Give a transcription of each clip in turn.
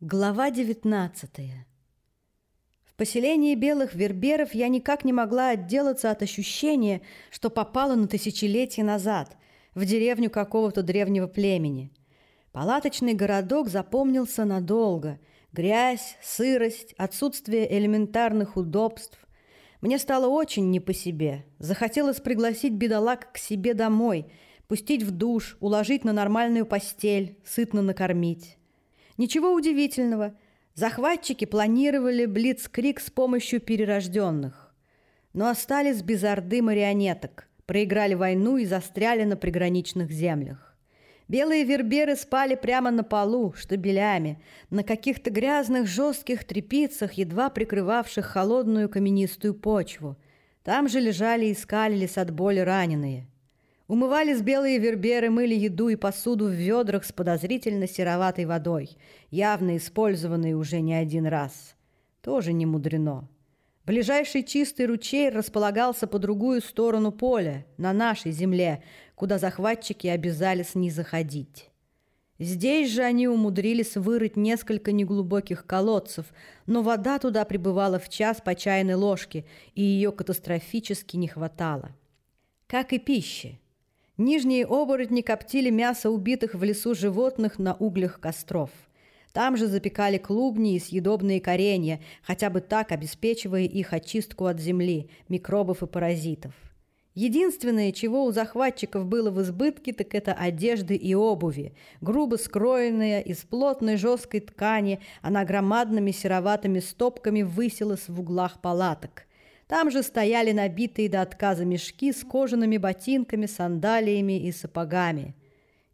Глава 19 В поселении белых верберов я никак не могла отделаться от ощущения, что попала на тысячелетия назад, в деревню какого-то древнего племени. Палаточный городок запомнился надолго. Грязь, сырость, отсутствие элементарных удобств. Мне стало очень не по себе. Захотелось пригласить бедолаг к себе домой, пустить в душ, уложить на нормальную постель, сытно накормить. Ничего удивительного. Захватчики планировали блицкрик с помощью перерожденных. Но остались без орды марионеток, проиграли войну и застряли на приграничных землях. Белые верберы спали прямо на полу, штабелями, на каких-то грязных жестких трепицах, едва прикрывавших холодную каменистую почву. Там же лежали и скалились от боли раненые – Умывались белые верберы, мыли еду и посуду в ведрах с подозрительно сероватой водой, явно использованной уже не один раз. Тоже не мудрено. Ближайший чистый ручей располагался по другую сторону поля, на нашей земле, куда захватчики обязались не заходить. Здесь же они умудрились вырыть несколько неглубоких колодцев, но вода туда прибывала в час по чайной ложке, и ее катастрофически не хватало. Как и пищи. Нижние оборотни коптили мясо убитых в лесу животных на углях костров. Там же запекали клубни и съедобные коренья, хотя бы так обеспечивая их очистку от земли, микробов и паразитов. Единственное, чего у захватчиков было в избытке, так это одежды и обуви, грубо скроенная из плотной жесткой ткани, она громадными сероватыми стопками высилась в углах палаток. Там же стояли набитые до отказа мешки с кожаными ботинками, сандалиями и сапогами.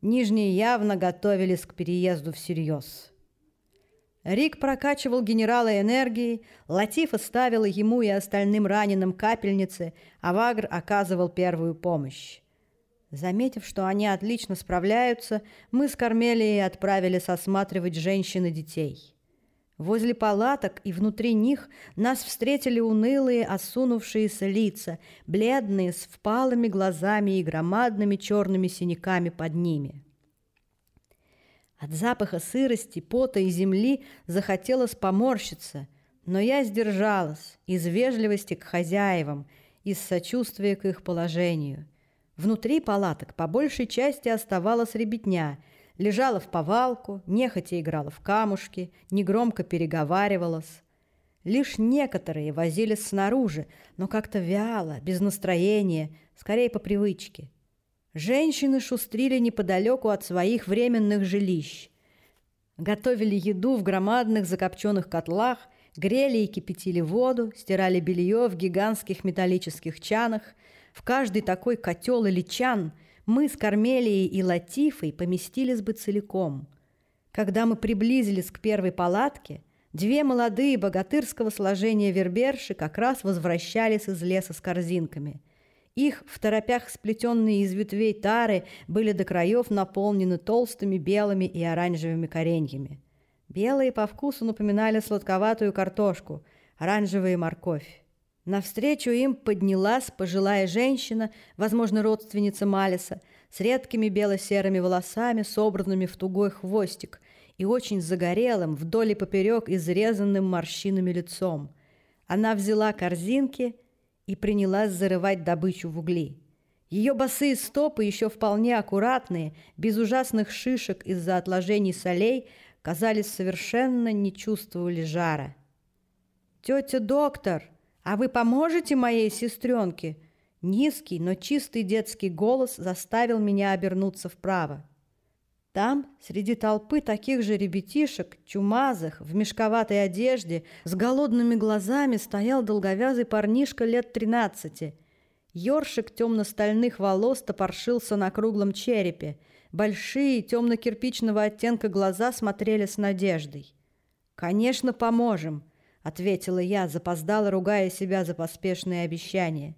Нижние явно готовились к переезду всерьез. Рик прокачивал генерала энергией, Латифа ставила ему и остальным раненым капельницы, а Вагр оказывал первую помощь. Заметив, что они отлично справляются, мы с Кармелией отправились осматривать женщин и детей. Возле палаток и внутри них нас встретили унылые, осунувшиеся лица, бледные, с впалыми глазами и громадными черными синяками под ними. От запаха сырости, пота и земли захотелось поморщиться, но я сдержалась из вежливости к хозяевам, из сочувствия к их положению. Внутри палаток по большей части оставалась ребятня – лежала в повалку, нехотя играла в камушки, негромко переговаривалась. Лишь некоторые возились снаружи, но как-то вяло, без настроения, скорее по привычке. Женщины шустрили неподалеку от своих временных жилищ. Готовили еду в громадных закопченных котлах, грели и кипятили воду, стирали белье в гигантских металлических чанах. В каждый такой котел или чан – мы с Кармелией и Латифой поместились бы целиком. Когда мы приблизились к первой палатке, две молодые богатырского сложения верберши как раз возвращались из леса с корзинками. Их в торопях сплетенные из ветвей тары были до краев наполнены толстыми белыми и оранжевыми кореньями. Белые по вкусу напоминали сладковатую картошку, оранжевые морковь. Навстречу им поднялась пожилая женщина, возможно, родственница Малиса, с редкими бело-серыми волосами, собранными в тугой хвостик, и очень загорелым, вдоль и поперек изрезанным морщинами лицом. Она взяла корзинки и принялась зарывать добычу в угли. Ее босые стопы, еще вполне аккуратные, без ужасных шишек из-за отложений солей, казались совершенно не чувствовали жара. «Тетя доктор!» «А вы поможете моей сестренке?» Низкий, но чистый детский голос заставил меня обернуться вправо. Там, среди толпы таких же ребятишек, чумазых, в мешковатой одежде, с голодными глазами стоял долговязый парнишка лет тринадцати. Ёршик темно-стальных волос топоршился на круглом черепе. Большие, темно-кирпичного оттенка глаза смотрели с надеждой. «Конечно, поможем!» Ответила я, запоздала, ругая себя за поспешные обещания.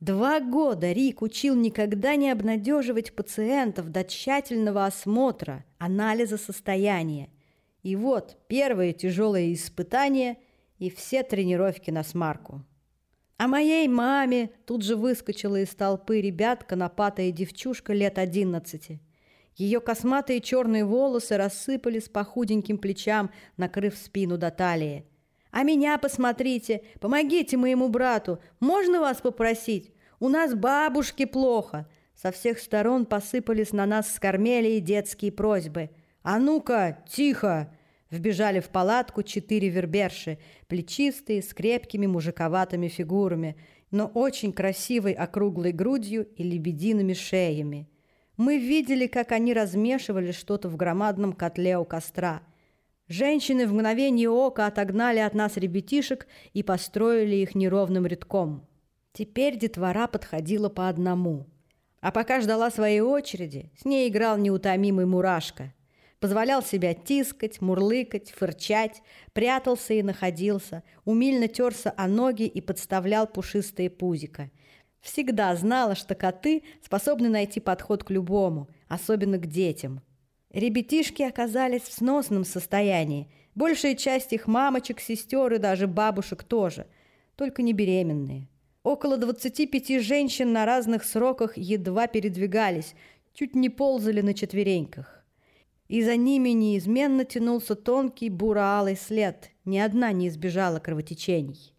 Два года Рик учил никогда не обнадеживать пациентов до тщательного осмотра, анализа состояния. И вот первое тяжелое испытание и все тренировки на смарку. А моей маме тут же выскочила из толпы ребятка, напатая девчушка лет одиннадцати. Ее косматые черные волосы рассыпались по худеньким плечам, накрыв спину до талии. «А меня посмотрите! Помогите моему брату! Можно вас попросить? У нас бабушке плохо!» Со всех сторон посыпались на нас с Кормелией детские просьбы. «А ну-ка, тихо!» Вбежали в палатку четыре верберши, плечистые, с крепкими мужиковатыми фигурами, но очень красивой округлой грудью и лебедиными шеями. Мы видели, как они размешивали что-то в громадном котле у костра. Женщины в мгновение ока отогнали от нас ребятишек и построили их неровным рядком. Теперь детвора подходила по одному. А пока ждала своей очереди, с ней играл неутомимый мурашка – позволял себя тискать, мурлыкать, фырчать, прятался и находился, умильно терся о ноги и подставлял пушистые пузика. Всегда знала, что коты способны найти подход к любому, особенно к детям. Ребятишки оказались в сносном состоянии. Большая часть их мамочек, сестер и даже бабушек тоже, только не беременные. Около 25 женщин на разных сроках едва передвигались, чуть не ползали на четвереньках и за ними неизменно тянулся тонкий буро-алый след. Ни одна не избежала кровотечений.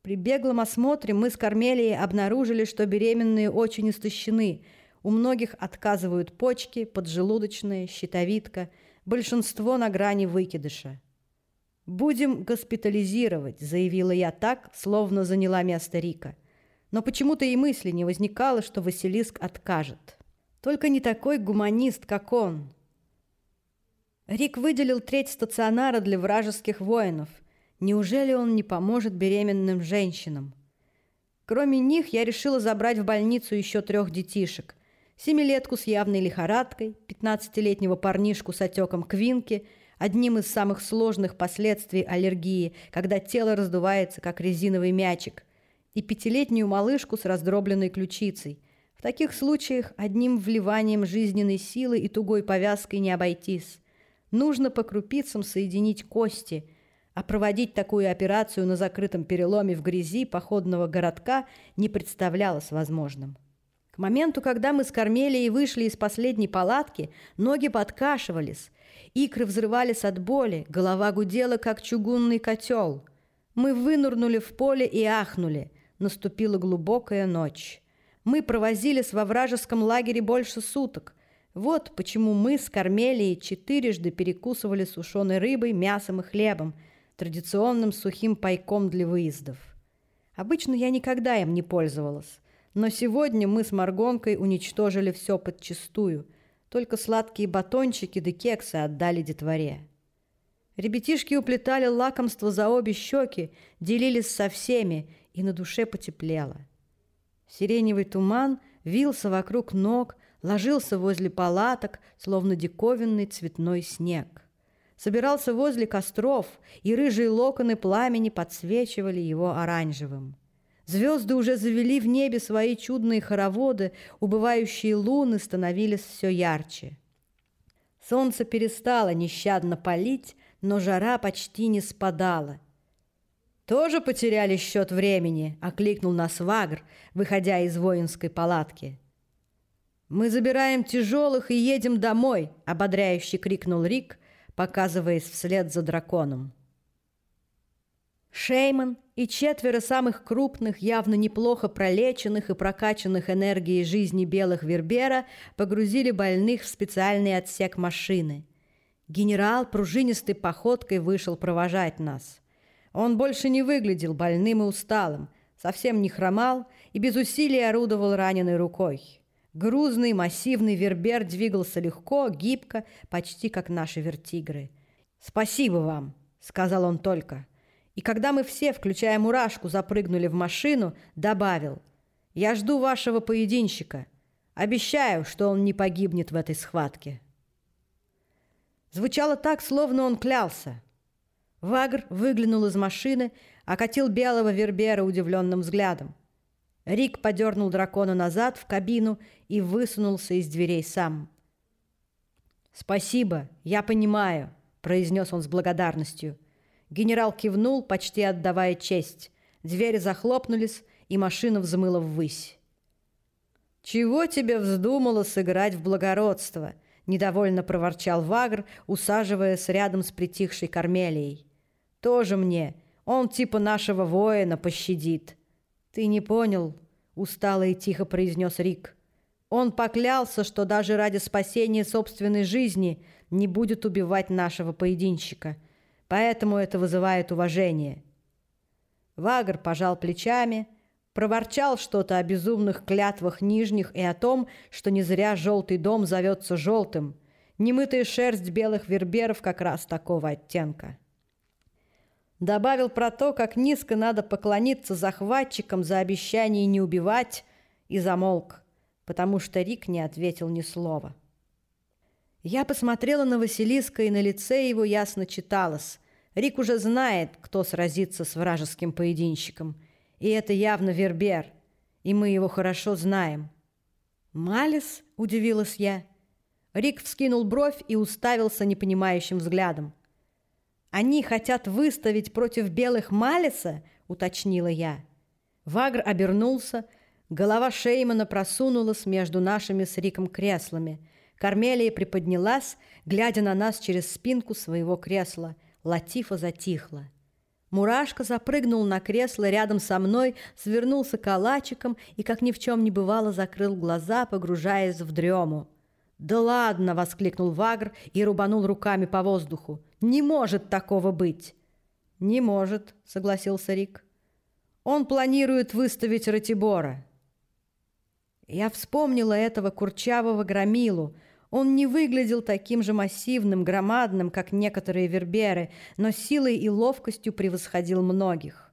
При беглом осмотре мы с Кармелией обнаружили, что беременные очень истощены. У многих отказывают почки, поджелудочные, щитовидка, большинство на грани выкидыша. «Будем госпитализировать», — заявила я так, словно заняла место Рика. Но почему-то и мысли не возникало, что Василиск откажет. Только не такой гуманист, как он. Рик выделил треть стационара для вражеских воинов. Неужели он не поможет беременным женщинам? Кроме них я решила забрать в больницу еще трех детишек. Семилетку с явной лихорадкой, пятнадцатилетнего парнишку с отеком квинки, одним из самых сложных последствий аллергии, когда тело раздувается, как резиновый мячик, и пятилетнюю малышку с раздробленной ключицей. В таких случаях одним вливанием жизненной силы и тугой повязкой не обойтись. Нужно по крупицам соединить кости, а проводить такую операцию на закрытом переломе в грязи походного городка не представлялось возможным. Моменту, когда мы с Кормелией вышли из последней палатки, ноги подкашивались, икры взрывались от боли, голова гудела, как чугунный котел. Мы вынурнули в поле и ахнули. Наступила глубокая ночь. Мы провозились во вражеском лагере больше суток. Вот почему мы с Кармелией четырежды перекусывали сушеной рыбой, мясом и хлебом, традиционным сухим пайком для выездов. Обычно я никогда им не пользовалась, но сегодня мы с Маргонкой уничтожили все подчистую, только сладкие батончики да кексы отдали детворе. Ребятишки уплетали лакомство за обе щеки, делились со всеми, и на душе потеплело. Сиреневый туман вился вокруг ног, ложился возле палаток, словно диковинный цветной снег. Собирался возле костров, и рыжие локоны пламени подсвечивали его оранжевым. Звезды уже завели в небе свои чудные хороводы, убывающие луны становились все ярче. Солнце перестало нещадно палить, но жара почти не спадала. «Тоже потеряли счет времени?» — окликнул нас Вагр, выходя из воинской палатки. «Мы забираем тяжелых и едем домой!» — ободряюще крикнул Рик, показываясь вслед за драконом. Шейман и четверо самых крупных, явно неплохо пролеченных и прокачанных энергией жизни белых Вербера погрузили больных в специальный отсек машины. Генерал пружинистой походкой вышел провожать нас. Он больше не выглядел больным и усталым, совсем не хромал и без усилий орудовал раненой рукой. Грузный, массивный вербер двигался легко, гибко, почти как наши вертигры. «Спасибо вам», — сказал он только. И когда мы все, включая мурашку, запрыгнули в машину, добавил. «Я жду вашего поединщика. Обещаю, что он не погибнет в этой схватке». Звучало так, словно он клялся. Вагр выглянул из машины, окатил белого вербера удивленным взглядом. Рик подернул дракона назад в кабину и высунулся из дверей сам. «Спасибо, я понимаю», — произнес он с благодарностью. Генерал кивнул, почти отдавая честь. Двери захлопнулись, и машина взмыла ввысь. «Чего тебе вздумало сыграть в благородство?» — недовольно проворчал Вагр, усаживаясь рядом с притихшей Кармелией. «Тоже мне. Он типа нашего воина пощадит». «Ты не понял», — устало и тихо произнес Рик. «Он поклялся, что даже ради спасения собственной жизни не будет убивать нашего поединщика. Поэтому это вызывает уважение». Вагр пожал плечами, проворчал что-то о безумных клятвах нижних и о том, что не зря желтый дом зовется желтым. Немытая шерсть белых верберов как раз такого оттенка. Добавил про то, как низко надо поклониться захватчикам за обещание не убивать, и замолк, потому что Рик не ответил ни слова. Я посмотрела на Василиска, и на лице его ясно читалось. Рик уже знает, кто сразится с вражеским поединщиком. И это явно Вербер, и мы его хорошо знаем. «Малис?» — удивилась я. Рик вскинул бровь и уставился непонимающим взглядом. «Они хотят выставить против белых Малиса?» — уточнила я. Вагр обернулся, голова Шеймана просунулась между нашими с Риком креслами. Кармелия приподнялась, глядя на нас через спинку своего кресла — Латифа затихла. Мурашка запрыгнул на кресло рядом со мной, свернулся калачиком и, как ни в чем не бывало, закрыл глаза, погружаясь в дрему. «Да ладно!» — воскликнул Вагр и рубанул руками по воздуху. «Не может такого быть!» «Не может», — согласился Рик. «Он планирует выставить Ратибора». Я вспомнила этого курчавого громилу, он не выглядел таким же массивным, громадным, как некоторые верберы, но силой и ловкостью превосходил многих.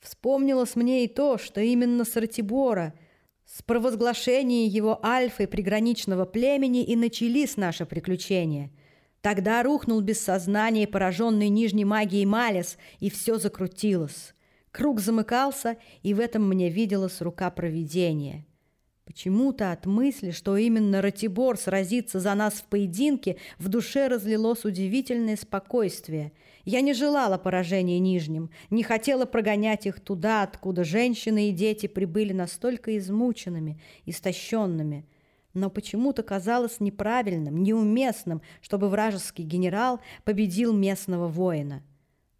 Вспомнилось мне и то, что именно с Ратибора, с провозглашения его альфой приграничного племени и начались наши приключения. Тогда рухнул без сознания пораженный нижней магией Малес, и все закрутилось. Круг замыкался, и в этом мне виделась рука провидения. Почему-то от мысли, что именно Ратибор сразится за нас в поединке, в душе разлилось удивительное спокойствие. Я не желала поражения нижним, не хотела прогонять их туда, откуда женщины и дети прибыли настолько измученными, истощенными. Но почему-то казалось неправильным, неуместным, чтобы вражеский генерал победил местного воина.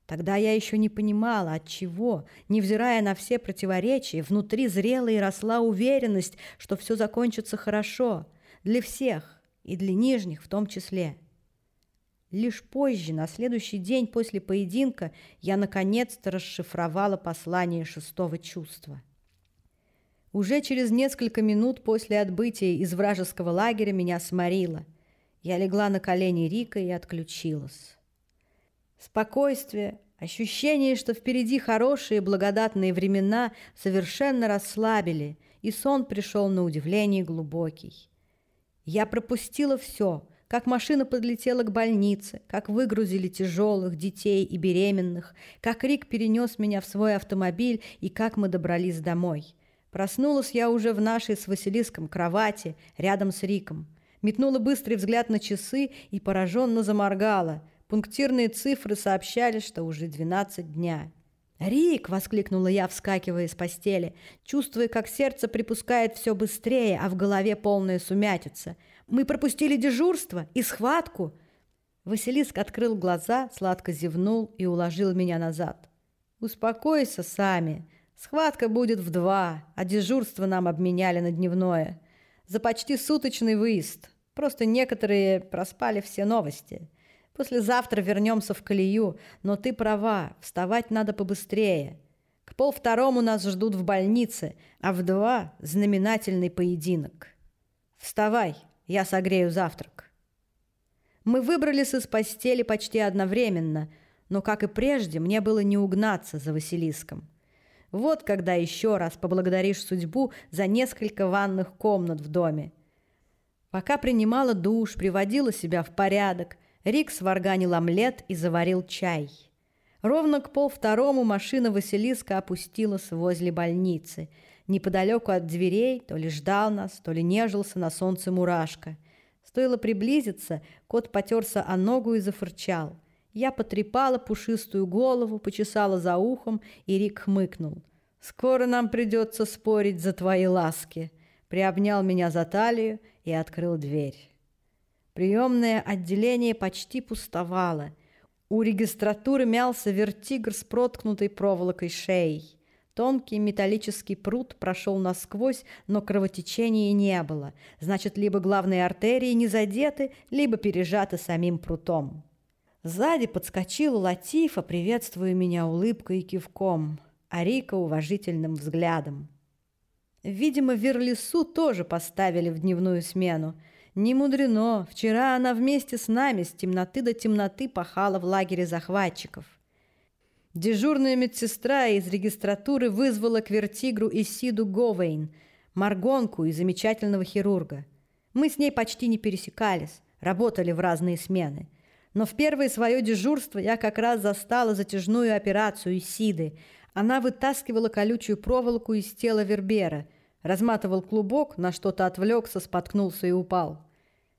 Тогда я еще не понимала, от чего, невзирая на все противоречия, внутри зрела и росла уверенность, что все закончится хорошо, для всех и для нижних в том числе. Лишь позже, на следующий день после поединка, я наконец-то расшифровала послание шестого чувства. Уже через несколько минут после отбытия из вражеского лагеря меня сморило. Я легла на колени Рика и отключилась. Спокойствие, ощущение, что впереди хорошие благодатные времена, совершенно расслабили, и сон пришел на удивление глубокий. Я пропустила все, как машина подлетела к больнице, как выгрузили тяжелых детей и беременных, как Рик перенес меня в свой автомобиль и как мы добрались домой. Проснулась я уже в нашей с Василиском кровати, рядом с Риком. Метнула быстрый взгляд на часы и пораженно заморгала – Пунктирные цифры сообщали, что уже 12 дня. «Рик!» — воскликнула я, вскакивая из постели, чувствуя, как сердце припускает все быстрее, а в голове полная сумятица. «Мы пропустили дежурство и схватку!» Василиск открыл глаза, сладко зевнул и уложил меня назад. «Успокойся сами. Схватка будет в два, а дежурство нам обменяли на дневное. За почти суточный выезд. Просто некоторые проспали все новости. Послезавтра вернемся в колею, но ты права, вставать надо побыстрее. К полвторому нас ждут в больнице, а в два – знаменательный поединок. Вставай, я согрею завтрак. Мы выбрались из постели почти одновременно, но, как и прежде, мне было не угнаться за Василиском. Вот когда еще раз поблагодаришь судьбу за несколько ванных комнат в доме. Пока принимала душ, приводила себя в порядок – Рик сварганил омлет и заварил чай. Ровно к полвторому машина Василиска опустилась возле больницы. Неподалеку от дверей то ли ждал нас, то ли нежился на солнце мурашка. Стоило приблизиться, кот потерся о ногу и зафырчал. Я потрепала пушистую голову, почесала за ухом, и Рик хмыкнул. «Скоро нам придется спорить за твои ласки», приобнял меня за талию и открыл дверь. Приемное отделение почти пустовало. У регистратуры мялся вертигр с проткнутой проволокой шеей. Тонкий металлический пруд прошел насквозь, но кровотечения не было. Значит, либо главные артерии не задеты, либо пережаты самим прутом. Сзади подскочила Латифа, приветствуя меня улыбкой и кивком, а Рика уважительным взглядом. Видимо, Верлису тоже поставили в дневную смену. Не мудрено, вчера она вместе с нами с темноты до темноты пахала в лагере захватчиков. Дежурная медсестра из регистратуры вызвала к вертигру Исиду Говейн, маргонку и замечательного хирурга. Мы с ней почти не пересекались, работали в разные смены. Но в первое свое дежурство я как раз застала затяжную операцию Исиды. Она вытаскивала колючую проволоку из тела Вербера, разматывал клубок, на что-то отвлекся, споткнулся и упал.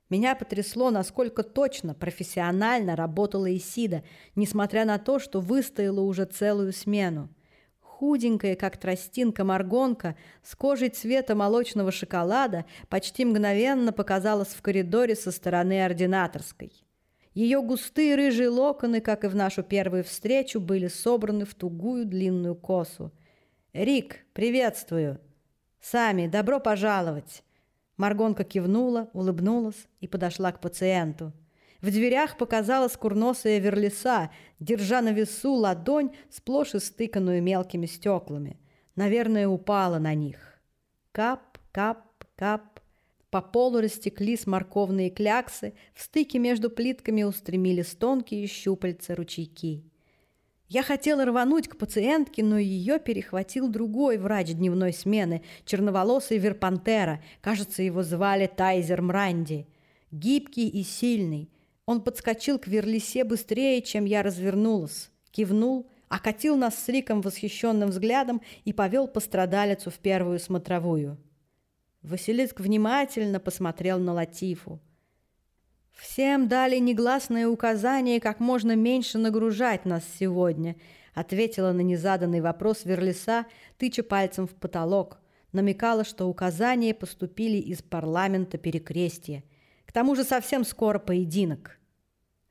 Меня потрясло, насколько точно, профессионально работала Исида, несмотря на то, что выстояла уже целую смену. Худенькая, как тростинка моргонка, с кожей цвета молочного шоколада, почти мгновенно показалась в коридоре со стороны ординаторской. Ее густые рыжие локоны, как и в нашу первую встречу, были собраны в тугую длинную косу. «Рик, приветствую!» «Сами, добро пожаловать!» Маргонка кивнула, улыбнулась и подошла к пациенту. В дверях показалась курносая верлиса, держа на весу ладонь, сплошь истыканную мелкими стеклами. Наверное, упала на них. Кап, кап, кап. По полу растеклись морковные кляксы, в стыке между плитками устремились тонкие щупальца ручейки. Я хотела рвануть к пациентке, но ее перехватил другой врач дневной смены, черноволосый Верпантера, кажется, его звали Тайзер Мранди. Гибкий и сильный. Он подскочил к Верлисе быстрее, чем я развернулась, кивнул, окатил нас с Риком восхищенным взглядом и повел пострадалицу в первую смотровую. Василиск внимательно посмотрел на Латифу. «Всем дали негласное указание, как можно меньше нагружать нас сегодня», ответила на незаданный вопрос Верлиса, тыча пальцем в потолок. Намекала, что указания поступили из парламента Перекрестия. К тому же совсем скоро поединок.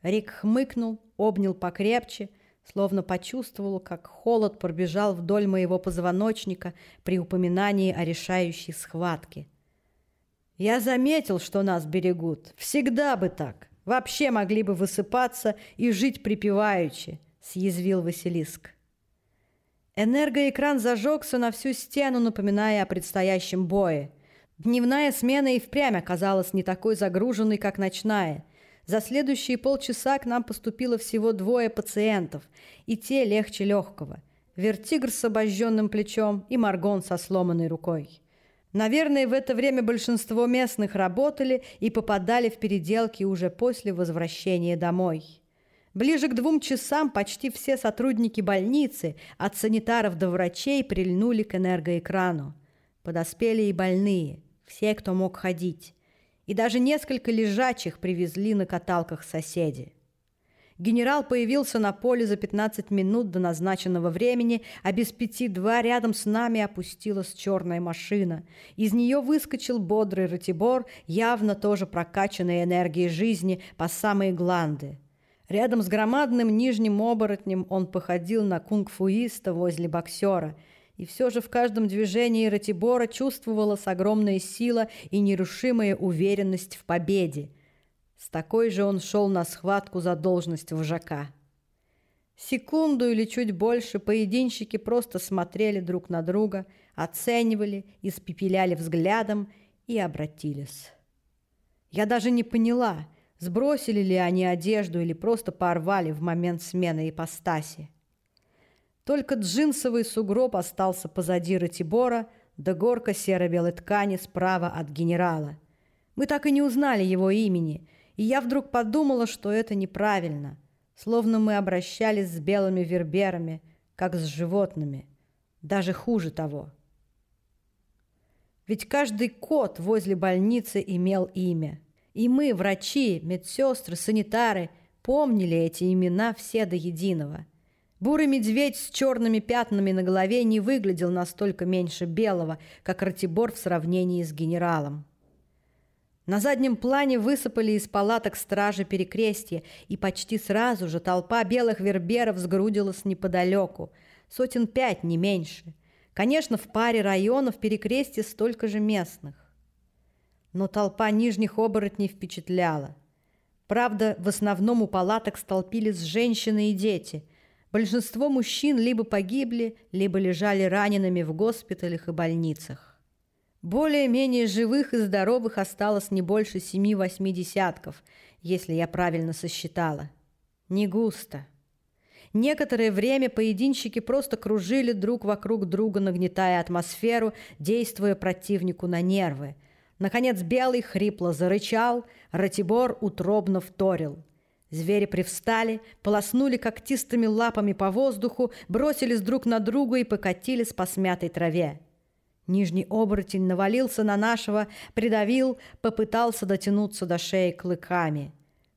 Рик хмыкнул, обнял покрепче, словно почувствовал, как холод пробежал вдоль моего позвоночника при упоминании о решающей схватке. Я заметил, что нас берегут. Всегда бы так. Вообще могли бы высыпаться и жить припеваючи, съязвил Василиск. Энергоэкран зажегся на всю стену, напоминая о предстоящем бое. Дневная смена и впрямь оказалась не такой загруженной, как ночная. За следующие полчаса к нам поступило всего двое пациентов, и те легче легкого. Вертигр с обожженным плечом и Маргон со сломанной рукой. Наверное, в это время большинство местных работали и попадали в переделки уже после возвращения домой. Ближе к двум часам почти все сотрудники больницы, от санитаров до врачей, прильнули к энергоэкрану. Подоспели и больные, все, кто мог ходить. И даже несколько лежачих привезли на каталках соседи. Генерал появился на поле за 15 минут до назначенного времени, а без пяти два рядом с нами опустилась черная машина. Из нее выскочил бодрый Ратибор, явно тоже прокачанный энергией жизни по самые гланды. Рядом с громадным нижним оборотнем он походил на кунг-фуиста возле боксера. И все же в каждом движении Ратибора чувствовалась огромная сила и нерушимая уверенность в победе. С такой же он шел на схватку за должность вожака. Секунду или чуть больше поединщики просто смотрели друг на друга, оценивали, испепеляли взглядом и обратились. Я даже не поняла, сбросили ли они одежду или просто порвали в момент смены ипостаси. Только джинсовый сугроб остался позади Ратибора, да горка серо-белой ткани справа от генерала. Мы так и не узнали его имени, и я вдруг подумала, что это неправильно, словно мы обращались с белыми верберами, как с животными, даже хуже того. Ведь каждый кот возле больницы имел имя. И мы, врачи, медсестры, санитары, помнили эти имена все до единого. Бурый медведь с черными пятнами на голове не выглядел настолько меньше белого, как Ратибор в сравнении с генералом. На заднем плане высыпали из палаток стражи перекрестья, и почти сразу же толпа белых верберов сгрудилась неподалеку, сотен пять, не меньше. Конечно, в паре районов перекрестья столько же местных. Но толпа нижних оборотней впечатляла. Правда, в основном у палаток столпились женщины и дети. Большинство мужчин либо погибли, либо лежали ранеными в госпиталях и больницах. Более-менее живых и здоровых осталось не больше семи-восьми десятков, если я правильно сосчитала. Не густо. Некоторое время поединщики просто кружили друг вокруг друга, нагнетая атмосферу, действуя противнику на нервы. Наконец Белый хрипло зарычал, Ратибор утробно вторил. Звери привстали, полоснули когтистыми лапами по воздуху, бросились друг на друга и покатились по смятой траве. Нижний оборотень навалился на нашего, придавил, попытался дотянуться до шеи клыками.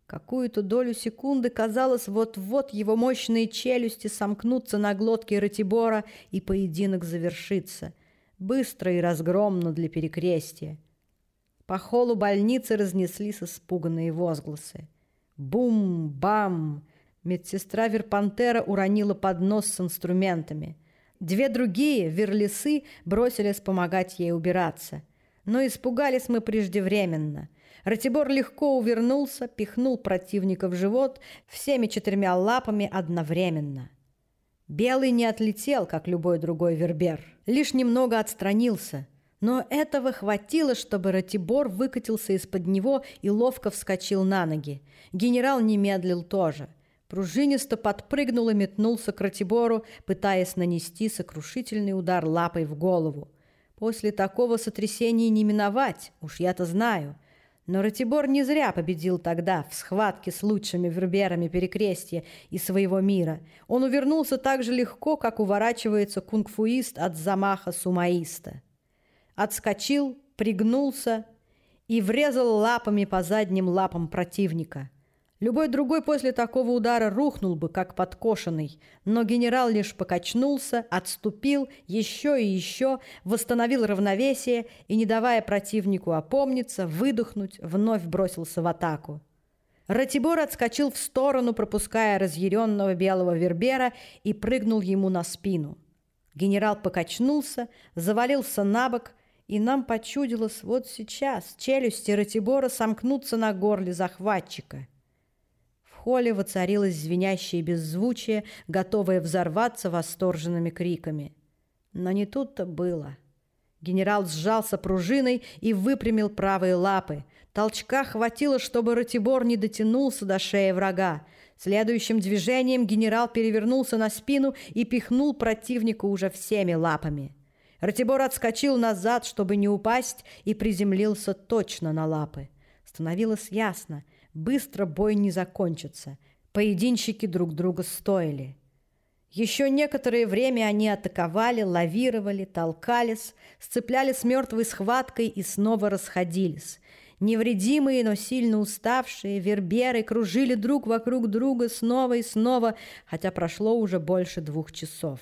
Какую-то долю секунды казалось, вот-вот его мощные челюсти сомкнутся на глотке Ратибора, и поединок завершится. Быстро и разгромно для перекрестия. По холу больницы разнеслись испуганные возгласы. Бум-бам! Медсестра Верпантера уронила поднос с инструментами – Две другие, верлисы, бросились помогать ей убираться. Но испугались мы преждевременно. Ратибор легко увернулся, пихнул противника в живот всеми четырьмя лапами одновременно. Белый не отлетел, как любой другой вербер, лишь немного отстранился. Но этого хватило, чтобы Ратибор выкатился из-под него и ловко вскочил на ноги. Генерал не медлил тоже – Пружинисто подпрыгнул и метнулся к Ратибору, пытаясь нанести сокрушительный удар лапой в голову. После такого сотрясения не миновать, уж я-то знаю. Но Ратибор не зря победил тогда в схватке с лучшими верберами перекрестья и своего мира. Он увернулся так же легко, как уворачивается кунг-фуист от замаха сумаиста. Отскочил, пригнулся и врезал лапами по задним лапам противника – Любой другой после такого удара рухнул бы, как подкошенный, но генерал лишь покачнулся, отступил еще и еще, восстановил равновесие и, не давая противнику опомниться, выдохнуть, вновь бросился в атаку. Ратибор отскочил в сторону, пропуская разъяренного белого вербера и прыгнул ему на спину. Генерал покачнулся, завалился на бок, и нам почудилось вот сейчас челюсти Ратибора сомкнутся на горле захватчика – холле воцарилось звенящее беззвучие, готовое взорваться восторженными криками. Но не тут-то было. Генерал сжался пружиной и выпрямил правые лапы. Толчка хватило, чтобы Ратибор не дотянулся до шеи врага. Следующим движением генерал перевернулся на спину и пихнул противника уже всеми лапами. Ратибор отскочил назад, чтобы не упасть, и приземлился точно на лапы. Становилось ясно — Быстро бой не закончится. Поединщики друг друга стоили. Еще некоторое время они атаковали, лавировали, толкались, сцеплялись мертвой схваткой и снова расходились. Невредимые, но сильно уставшие, верберы кружили друг вокруг друга снова и снова, хотя прошло уже больше двух часов.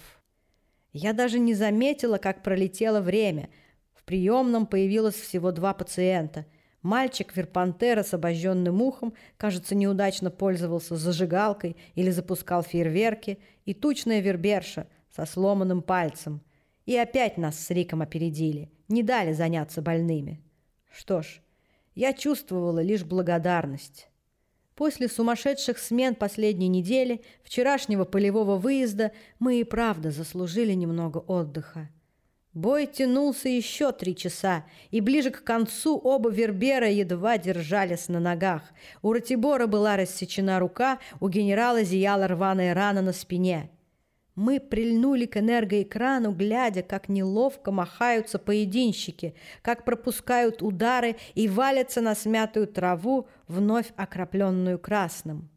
Я даже не заметила, как пролетело время. В приемном появилось всего два пациента – Мальчик Верпантера с обожженным ухом, кажется, неудачно пользовался зажигалкой или запускал фейерверки, и тучная верберша со сломанным пальцем. И опять нас с Риком опередили, не дали заняться больными. Что ж, я чувствовала лишь благодарность. После сумасшедших смен последней недели, вчерашнего полевого выезда, мы и правда заслужили немного отдыха. Бой тянулся еще три часа, и ближе к концу оба Вербера едва держались на ногах. У Ратибора была рассечена рука, у генерала зияла рваная рана на спине. Мы прильнули к энергоэкрану, глядя, как неловко махаются поединщики, как пропускают удары и валятся на смятую траву, вновь окропленную красным.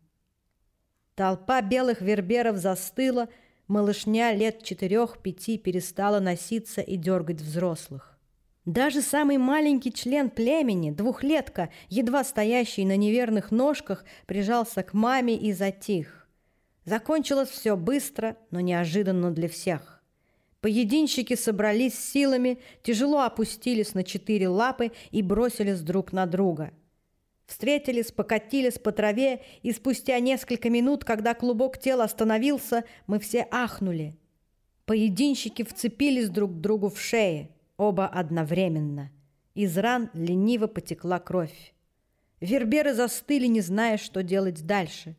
Толпа белых верберов застыла, малышня лет четырех-пяти перестала носиться и дергать взрослых. Даже самый маленький член племени, двухлетка, едва стоящий на неверных ножках, прижался к маме и затих. Закончилось все быстро, но неожиданно для всех. Поединщики собрались силами, тяжело опустились на четыре лапы и бросились друг на друга. Встретились, покатились по траве, и спустя несколько минут, когда клубок тела остановился, мы все ахнули. Поединщики вцепились друг к другу в шеи, оба одновременно. Из ран лениво потекла кровь. Верберы застыли, не зная, что делать дальше.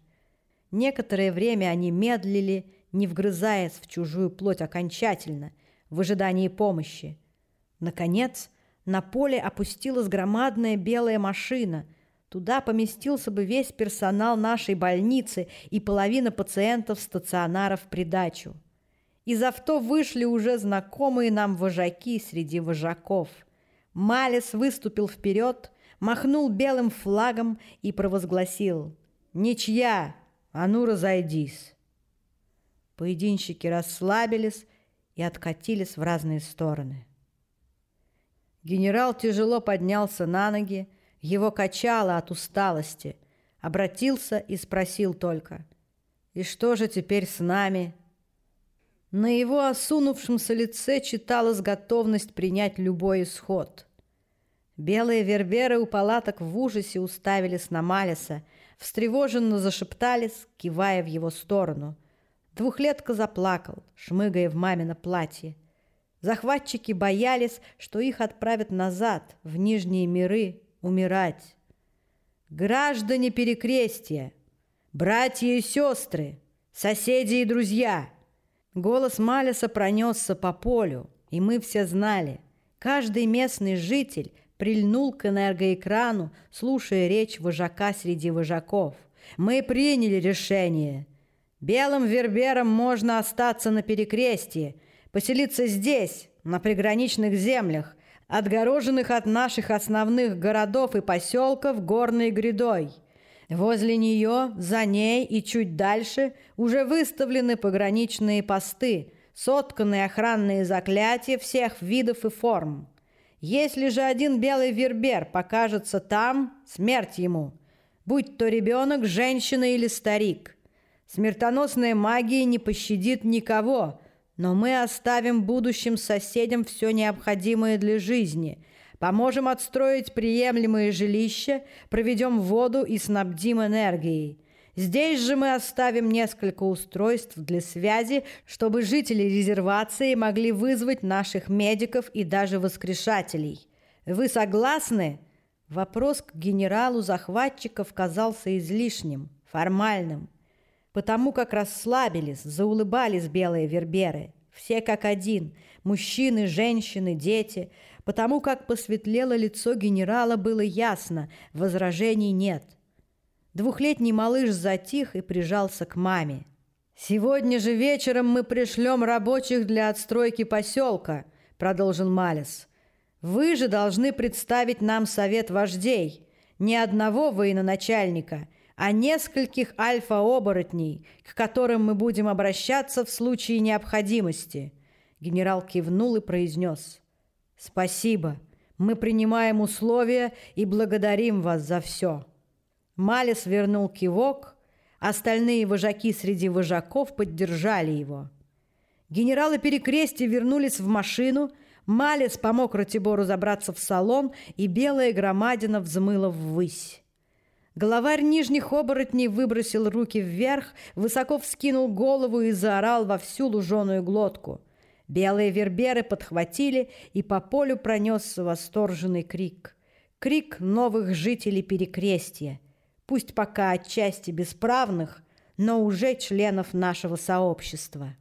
Некоторое время они медлили, не вгрызаясь в чужую плоть окончательно, в ожидании помощи. Наконец, на поле опустилась громадная белая машина. Туда поместился бы весь персонал нашей больницы и половина пациентов стационара в придачу. Из авто вышли уже знакомые нам вожаки среди вожаков. Малес выступил вперед, махнул белым флагом и провозгласил «Ничья! А ну, разойдись!» Поединщики расслабились и откатились в разные стороны. Генерал тяжело поднялся на ноги, его качало от усталости, обратился и спросил только «И что же теперь с нами?» На его осунувшемся лице читалась готовность принять любой исход – Белые верберы у палаток в ужасе уставились на Малиса, встревоженно зашептались, кивая в его сторону. Двухлетка заплакал, шмыгая в мамино платье. Захватчики боялись, что их отправят назад, в нижние миры, умирать. «Граждане Перекрестия! Братья и сестры! Соседи и друзья!» Голос Малиса пронесся по полю, и мы все знали. Каждый местный житель прильнул к энергоэкрану, слушая речь вожака среди вожаков. «Мы приняли решение. Белым верберам можно остаться на перекрестии, поселиться здесь, на приграничных землях, отгороженных от наших основных городов и поселков горной грядой. Возле нее, за ней и чуть дальше уже выставлены пограничные посты, сотканные охранные заклятия всех видов и форм. Если же один белый вербер покажется там, смерть ему, будь то ребенок, женщина или старик. Смертоносная магия не пощадит никого, но мы оставим будущим соседям все необходимое для жизни, поможем отстроить приемлемые жилища, проведем воду и снабдим энергией. Здесь же мы оставим несколько устройств для связи, чтобы жители резервации могли вызвать наших медиков и даже воскрешателей. Вы согласны? Вопрос к генералу захватчиков казался излишним, формальным. Потому как расслабились, заулыбались белые верберы. Все как один – мужчины, женщины, дети. Потому как посветлело лицо генерала, было ясно – возражений нет – Двухлетний малыш затих и прижался к маме. «Сегодня же вечером мы пришлем рабочих для отстройки поселка», — продолжил Малис. «Вы же должны представить нам совет вождей, не одного военачальника, а нескольких альфа-оборотней, к которым мы будем обращаться в случае необходимости». Генерал кивнул и произнес. «Спасибо. Мы принимаем условия и благодарим вас за все». Малис вернул кивок, остальные вожаки среди вожаков поддержали его. Генералы Перекрестия вернулись в машину, Малис помог Ратибору забраться в салон, и белая громадина взмыла ввысь. Главарь нижних оборотней выбросил руки вверх, высоко вскинул голову и заорал во всю луженую глотку. Белые верберы подхватили, и по полю пронесся восторженный крик. Крик новых жителей Перекрестия – пусть пока отчасти бесправных, но уже членов нашего сообщества.